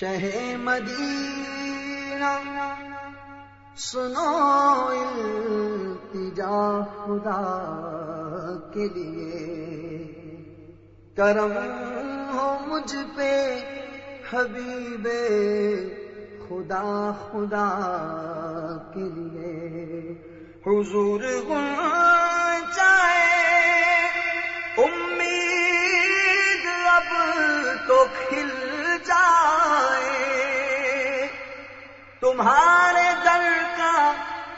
شہ مدینہ۔ سنو التجا خدا کے لیے۔ کرم ہو مجھ پہ حبیب خدا خدا کے لیے۔ حضور چاہے، امید اب تو کھل تمہارے در کا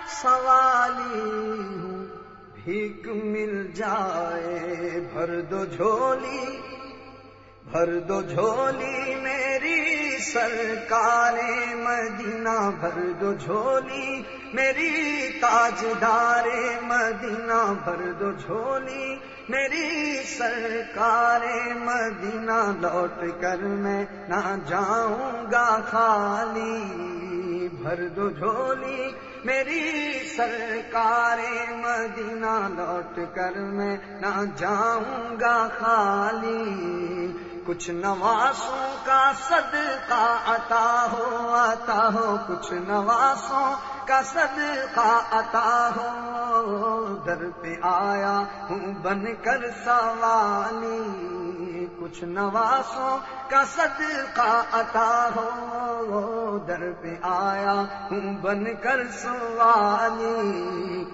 سوالی ہوں، بھیک مل جائے، بھر دو جھولی، بھر دو جھولی میری سرکار مدینہ، بھر دو جھولی میری تاجدار مدینہ، بھر دو جھولی میری سرکار مدینہ، لوٹ کر میں نہ جاؤں گا خالی۔ بھر دو جھولی میری سرکار مدینہ لوٹ کر میں نہ جاؤں گا خالی۔ کچھ نواسوں کا صدقہ عطا ہو آتا ہو۔ کچھ نواسوں کا صدقہ عطا ہو، در پہ آیا ہوں بن کر سوالی۔ کچھ نواسوں کا صدقہ عطا ہو، در پہ آیا ہوں بن کر سوالی۔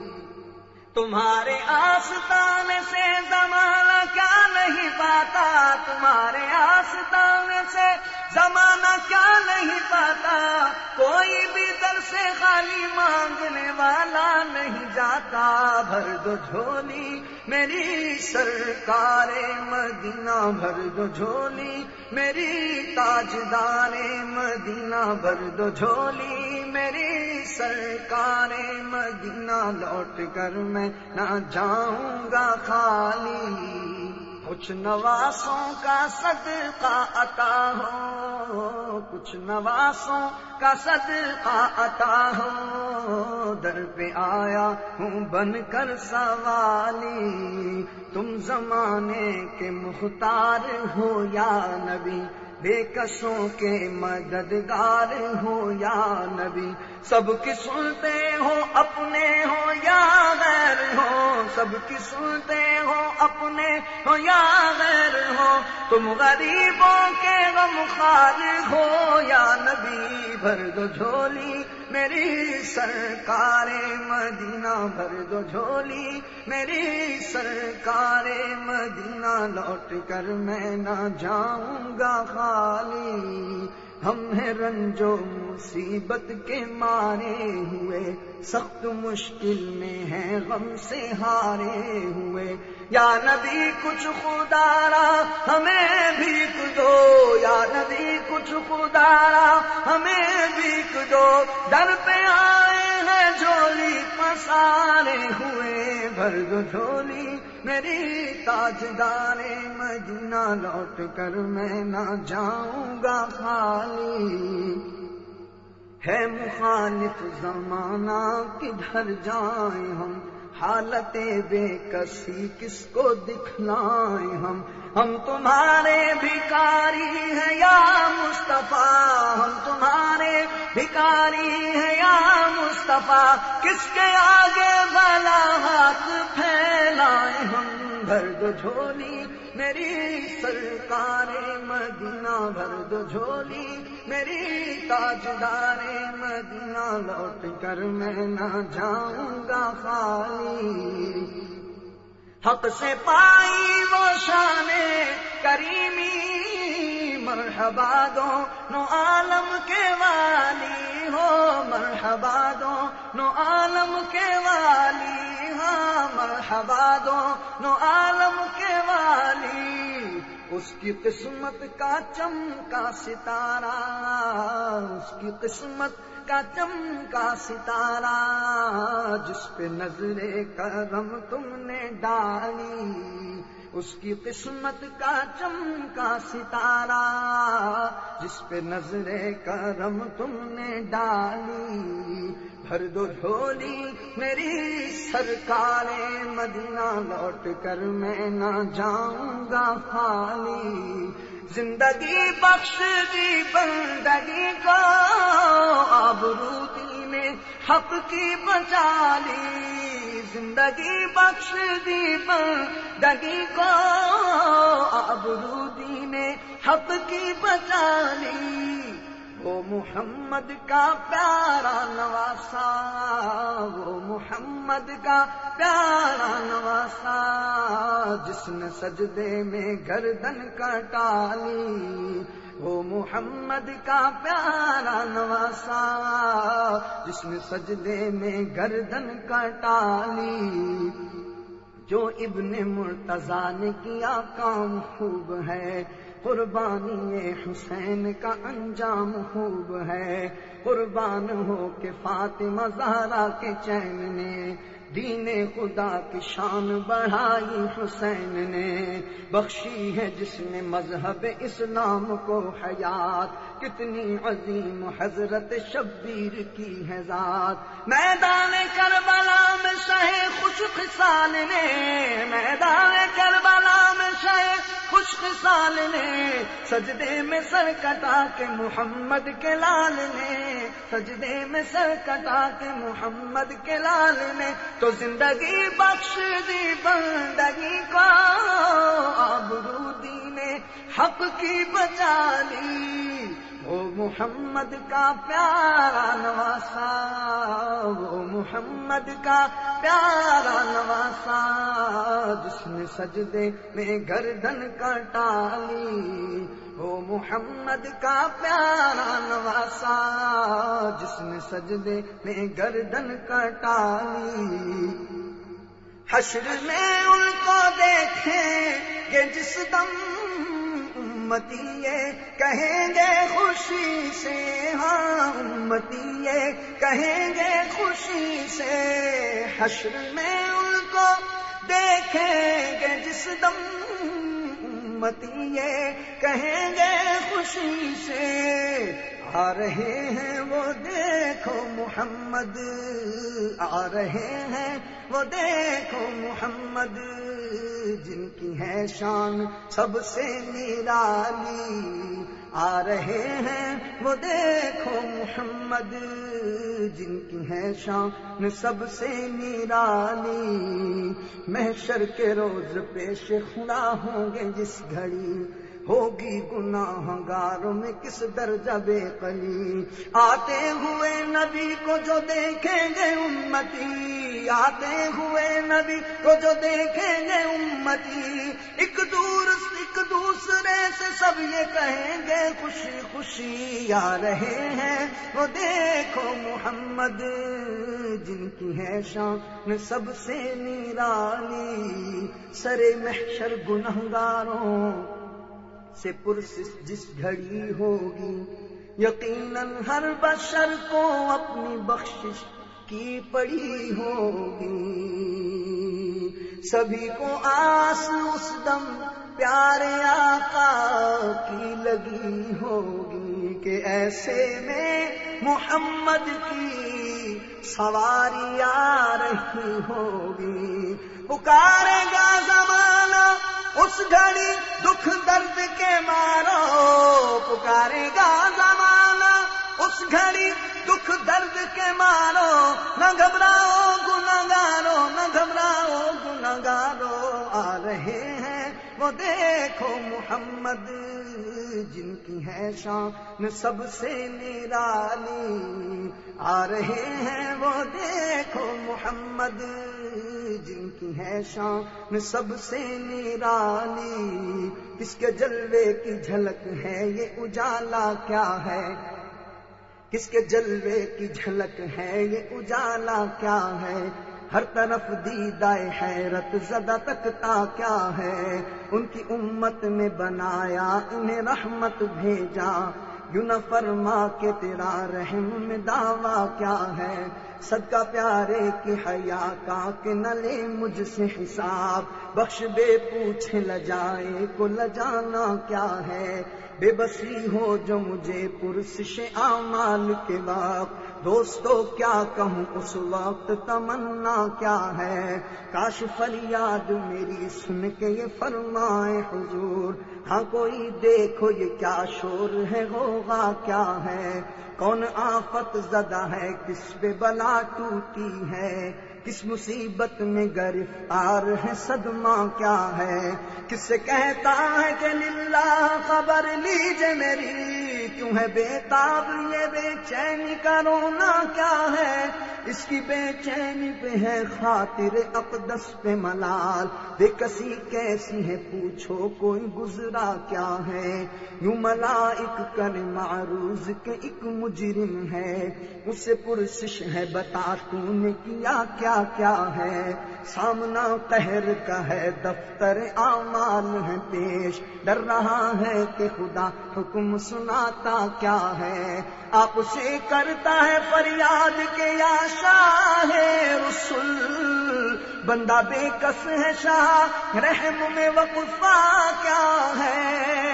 تمہارے آستان سے زمانہ کیا نہیں پاتا؟ تمہارے آستان سے زمانہ کیا نہیں پاتا، کوئی بھی در سے خالی مانگنے والا نہیں جاتا۔ بھر دو جھولی میری سرکار مدینہ، بھر دو جھولی میری تاجدار مدینہ، بھر دو جھولی میری سرکار مدینہ۔ لوٹ کر میں نہ جاؤں گا خالی۔ کچھ نواسوں کا صدقہ عطا ہو، کچھ نواسوں کا صدقہ عطا ہو۔ در پہ آیا ہوں بن کر سوالی، تم زمانے کے مختار ہو یا نبی۔ بے کسوں کے مددگار ہو یا نبی؟ سب کی سنتے ہو اپنے ہو یا غیر ہو؟ سب کی سنتے ہو اپنے ہو یا غیر ہو؟ تم غریبوں کے غم خار ہو یا نبی؟ بھر دو جھولی میری سرکار مدینہ بھر دو جھولی، میری سرکار مدینہ لوٹ کر میں نہ جاؤں گا خالی۔ ہم ہیں رنجو مصیبت کے مارے ہوئے، سخت مشکل میں ہیں غم سے ہارے ہوئے۔ یا نبی، کچھ خدارا ہمیں بھی دو۔ یا نبی، کچھ خدارا ہمیں بھی دو۔ در پہ آئے ہیں جھولی، پسارے ہوئے بھر دو جھولی میری تاجدار مدینہ لوٹ کر میں نہ جاؤں گا خالی۔ ہے مخالف زمانہ کدھر جائیں ہم؟ حالت بے کسی کس کو دکھلائیں ہم؟ ہم تمہارے بھکاری ہیں یا مصطفیٰ؟ ہم تمہارے بھکاری ہیں یا مصطفیٰ کس کے آگے بلا ہاتھ پھیلائے ہم؟ بھر دو جھولی، میری سرکار مدینہ بھر دو جھولی، میری تاجدار مدینہ، لوٹ کر میں نہ جاؤں گا خالی۔ حق سے پائی وہ شان کریمی مرحبا دو، نو عالم کے والی ہو، مرحبا دو، نو عالم کے والی ہاں مرحبا دو، نو عالم کے والی، اس کی قسمت کا چمکا ستارہ، اس کی قسمت کا چمکا ستارہ، جس پہ نظر کرم تم نے ڈالی اس کی قسمت کا چمکا ستارہ جس پہ نظر کرم تم نے ڈالی۔ بھر دو ڈھولی میری سرکار مدینہ لوٹ کر میں نہ جاؤں گا خالی۔ زندگی بخش دی بندگی کو آبرو دی نے حق کی بچالی زندگی بخش دی بندگی کو آبرو نے حق کی بچالی وہ محمد کا پیارا نواسا، وہ محمد کا پیارا نواسا، جس نے سجدے میں گردن کٹالی، وہ محمد کا پیارا نواسا، جس نے سجدے میں گردن کٹالی۔ جو ابن مرتضی نے کیا کام خوب ہے قربانی حسین کا انجام خوب ہے۔ قربان ہو کے فاطمہ زہرا کے چین نے، دین خدا کی شان بڑھائی حسین نے۔ بخشی ہے جس نے مذہب اسلام کو حیات، کتنی عظیم حضرت شبیر کی ہے ذات۔ میدان کربلا میں شہ خوش خسال نے خوش خسال نے سجدے میں سر کٹا کے محمد کے لال نے سجدے میں سر کٹا کے محمد کے لال نے تو زندگی بخش دی بندگی کو آبرودی نے حق کی بچا لی وہ محمد کا پیارا نواسا، وہ محمد کا پیارا نواسا جس نے سجدے میں گردن کٹالی۔ وہ محمد کا پیارا نواسا جس نے سجدے میں گردن کٹالی۔ حشر میں ان کو دیکھیں کہ جس دم امتی یہ کہیں گے خوشی سے ہاں امتی یہ کہیں گے خوشی سے۔ حشر میں ان کو دیکھیں گے جس دم امتی یہ کہیں گے خوشی سے۔ آ رہے ہیں وہ دیکھو محمد، آ رہے ہیں وہ دیکھو محمد۔ جن کی ہے شان سب سے نرالی آ رہے ہیں، وہ دیکھو محمد، جن کی ہے شان سب سے نرالی محشر کے روز پیش خدا ہوں گے جس گھڑی، ہوگی گناہ گاروں میں کس درجہ بے قلی۔ آتے ہوئے نبی کو جو دیکھیں گے امتی آتے ہوئے نبی کو جو دیکھیں گے امتی، ایک دور ایک دوسرے سے سب یہ کہیں گے، خوشی خوشی آ رہے ہیں۔ وہ دیکھو محمد، جن کی ہے شان سب سے نیرالی سرے محشر گنہگاروں سے پرسس جس گھڑی ہوگی۔ یقیناً ہر بشر کو اپنی بخشش کی پڑی ہوگی؟ سبھی کو آس اس دم پیارے آقا کی لگی ہوگی کہ ایسے میں محمد کی سواری آ رہی ہوگی۔ پکارے گا زمانہ اس گھڑی دکھ درد کے مارو۔ پکارے گا زمانہ اس گھڑی دکھ درد کے مارو، نہ گھبراؤ گنگارو نہ گھبراؤ گنگارو آ رہے ہیں۔ وہ دیکھو محمد، جن کی ہے شان سب سے نرالی۔ آ رہے ہیں۔ وہ دیکھو محمد، جن کی ہے شان سب سے نرالی۔ کس کے جلوے کی جھلک ہے؟ یہ اجالا کیا ہے؟ کس کے جلوے کی جھلک ہے یہ اجالا کیا ہے؟ ہر طرف دیدائے حیرت زدہ تکتا کیا ہے؟ ان کی امت نے بنایا، انہیں رحمت بھیجا۔ یوں نہ فرما کے تیرا رحم میں دعویٰ کیا ہے؟ صدقہ پیارے کی حیا کا کہ نہ لے مجھ سے حساب۔ بخش بے پوچھ لجائے کو لجانا کیا ہے؟ بے بسی ہو جو مجھے پرسش اعمال کے وقت دوستو، کیا کہوں؟ اس وقت تمنا کیا ہے؟ کاش فریاد میری سن کے یہ فرمائے حضور۔ ہاں کوئی دیکھو یہ کیا شور ہے، ہوگا کیا ہے؟ کون آفت زدہ ہے؟ کس پہ بلا ٹوٹی ہے؟ کس مصیبت میں گرفتار ہے صدمہ کیا ہے؟ کس سے کہتا ہے کہ للہ خبر لیجیے میری؟ کیوں ہے بے تاب یہ بے چینی کا رونا کیا ہے؟ اس کی بے چینی پہ ہے خاطر اقدس پہ ملال۔ بے کسی کیسی ہے، پوچھو کوئی گزرا کیا ہے؟ یوں ملائک کر معروض کے ایک مجرم ہے۔ اسے پرسش ہے، بتا تو نے کیا کیا کیا ہے؟ سامنا قہر کا ہے، دفتر اعمال ہے پیش۔ ڈر رہا ہے کہ خدا حکم سناتا کیا ہے۔ آپ سے کرتا ہے فریاد کے یا شاہ رسول۔ بندہ بے کس ہے شاہ، رحم میں وقفہ کیا ہے؟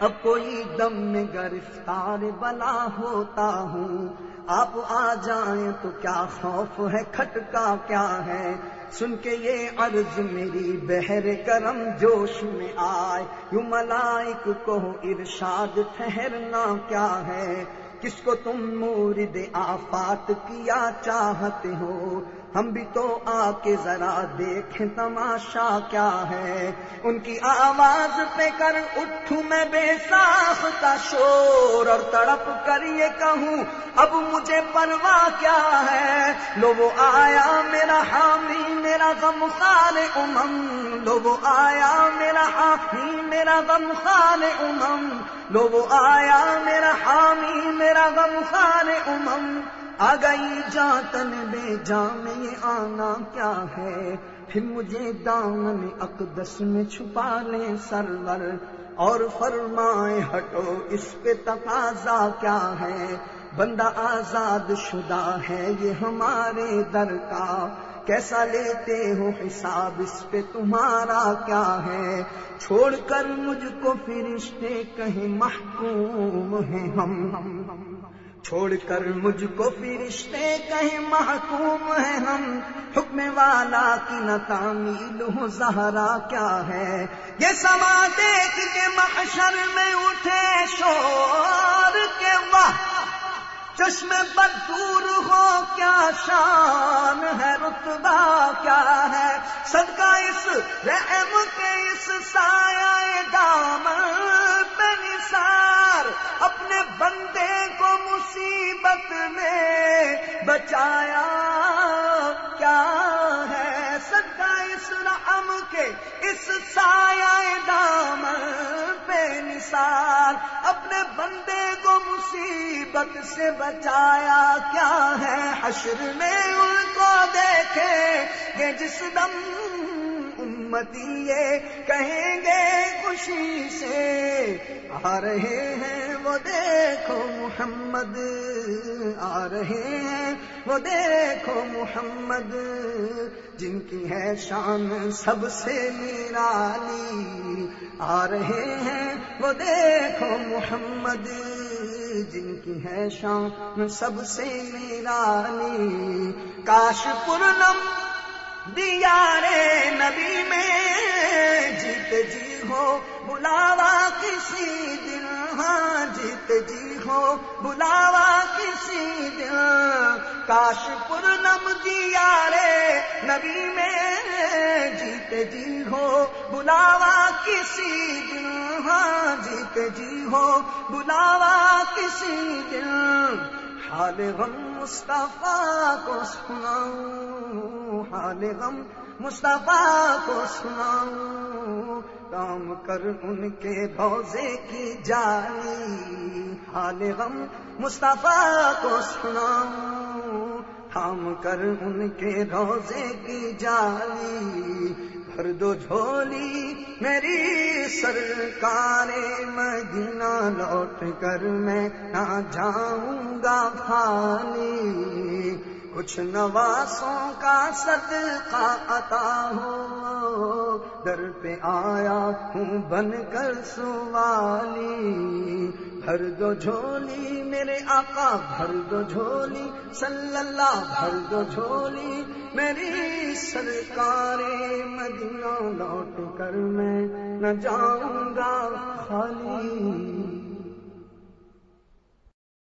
اب کوئی دم میں گرفتار بلا ہوتا ہوں۔ آپ آ جائیں تو کیا خوف ہے؟ کھٹکا کیا ہے؟ سن کے یہ عرض میری بہر کرم جوش میں آئے۔ یوں ملائک کو ارشاد ٹھہرنا کیا ہے؟ کس کو تم مورد آفات کیا چاہتے ہو؟ ہم بھی تو آ کے ذرا دیکھیں تماشا کیا ہے؟ ان کی آواز پہ کر اٹھوں میں بے ساخ کا شور اور تڑپ کر یہ کہوں، اب مجھے پرواہ کیا ہے؟ لو وہ آیا میرا حامی، میرا غم خال امم، لو وہ آیا میرا حامی، میرا غم خال امم، لو وہ آیا میرا حامی، میرا غم خال امم۔ آ گئی جاتن بے جام یہ آنا کیا ہے؟ پھر مجھے دامن اقدس میں چھپا لیں سرور اور فرمائے ہٹو، اس پہ تقاضا کیا ہے؟ بندہ آزاد شدہ ہے یہ ہمارے در کا۔ کیسا لیتے ہو حساب، اس پہ تمہارا کیا ہے؟ چھوڑ کر مجھ کو فرشتے کہیں محکوم ہیں ہم ہم ہم۔ چھوڑ کر مجھ کو فرشتے کہیں محکوم ہے ہم۔ حکم والا کی نہ تعمیل ہو، زہرا کیا ہے؟ یہ سما دیکھ کے محشر میں اٹھے شور کے واہ۔ چشم پر دور ہو، کیا شان ہے؟ رتبہ کیا ہے؟ صدقہ اس رحم کے اس مصیبت میں بچایا۔ کیا ہے صدقہ اس رحم کے؟ اس سایہ دام پہ نثار اپنے بندے کو مصیبت سے بچایا۔ کیا ہے حشر میں ان کو دیکھے کہ جس دم امتی یہ کہیں گے خوشی سے۔ آ رہے ہیں، وہ دیکھو محمد۔ آ رہے ہیں، وہ دیکھو محمد۔ جن کی ہے شان سب سے نرالی۔ آ رہے ہیں، وہ دیکھو محمد۔ جن کی ہے شان سب سے نرالی۔ کاش پورنم دیا رے نبی میں جیت جی ہو، بلاوا کسی دن ہاں جیت جی ہو، بلاوا کسی دن کاش پورنم دیا رے نبی میں جیت جی ہو، بلاوا کسی دن ہاں جیت جی ہو، بلاوا کسی دن حال غم مصطفیٰ کو سناؤں۔ حال غم مصطفیٰ کو سناؤں، کام کر ان کے روزے کی جانی۔ حال غم مصطفیٰ کو سناؤں تھام کر ان کے روزے کی جالی بھر دو جھولی میری سرکار مدینہ، لوٹ کر میں نہ جاؤں گا خالی کچھ نواسوں کا صدقہ عطا ہو، در پہ آیا ہوں بن کر سوالی، بھر دو جھولی میرے آقا، بھر دو جھولی صلی اللہ بھر دو جھولی میری سرکار مدینہ، لوٹ کر میں نہ جاؤں گا خالی۔